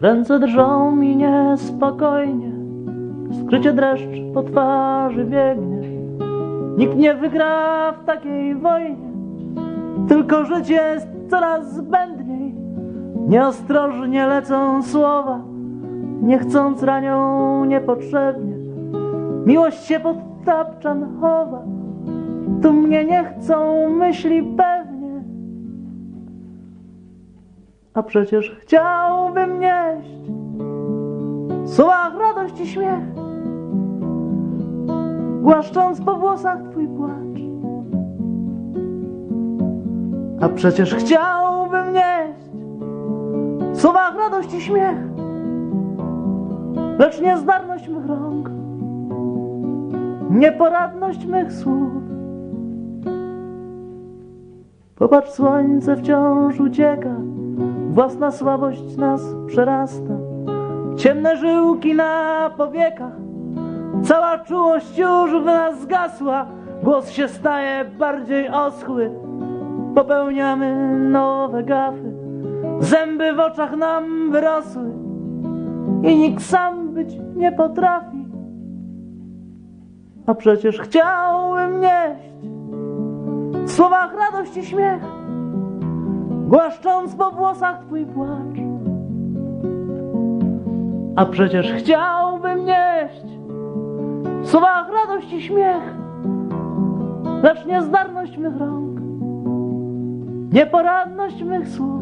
Ręce drżą mi niespokojnie, skrycie dreszcz po twarzy biegnie. Nikt nie wygra w takiej wojnie, tylko życie jest coraz zbędniej. Nieostrożnie lecą słowa, nie chcąc ranią niepotrzebnie. Miłość się pod tapczan chowa, tu mnie nie chcą myśli pewnie. A przecież chciałbym nieść w słowach radość i śmiech, głaszcząc po włosach twój płacz. A przecież chciałbym nieść w słowach radość i śmiech, lecz niezdarność mych rąk, nieporadność mych słów. Popatrz, słońce wciąż ucieka, własna słabość nas przerasta. Ciemne żyłki na powiekach, cała czułość już w nas zgasła. Głos się staje bardziej oschły, popełniamy nowe gafy. Zęby w oczach nam wyrosły i nikt sam być nie potrafi. A przecież chciałbym nieść w słowach radość i śmiech, głaszcząc po włosach twój płacz. A przecież chciałbym nieść w słowach radość i śmiech, lecz niezdarność mych rąk, nieporadność mych słów.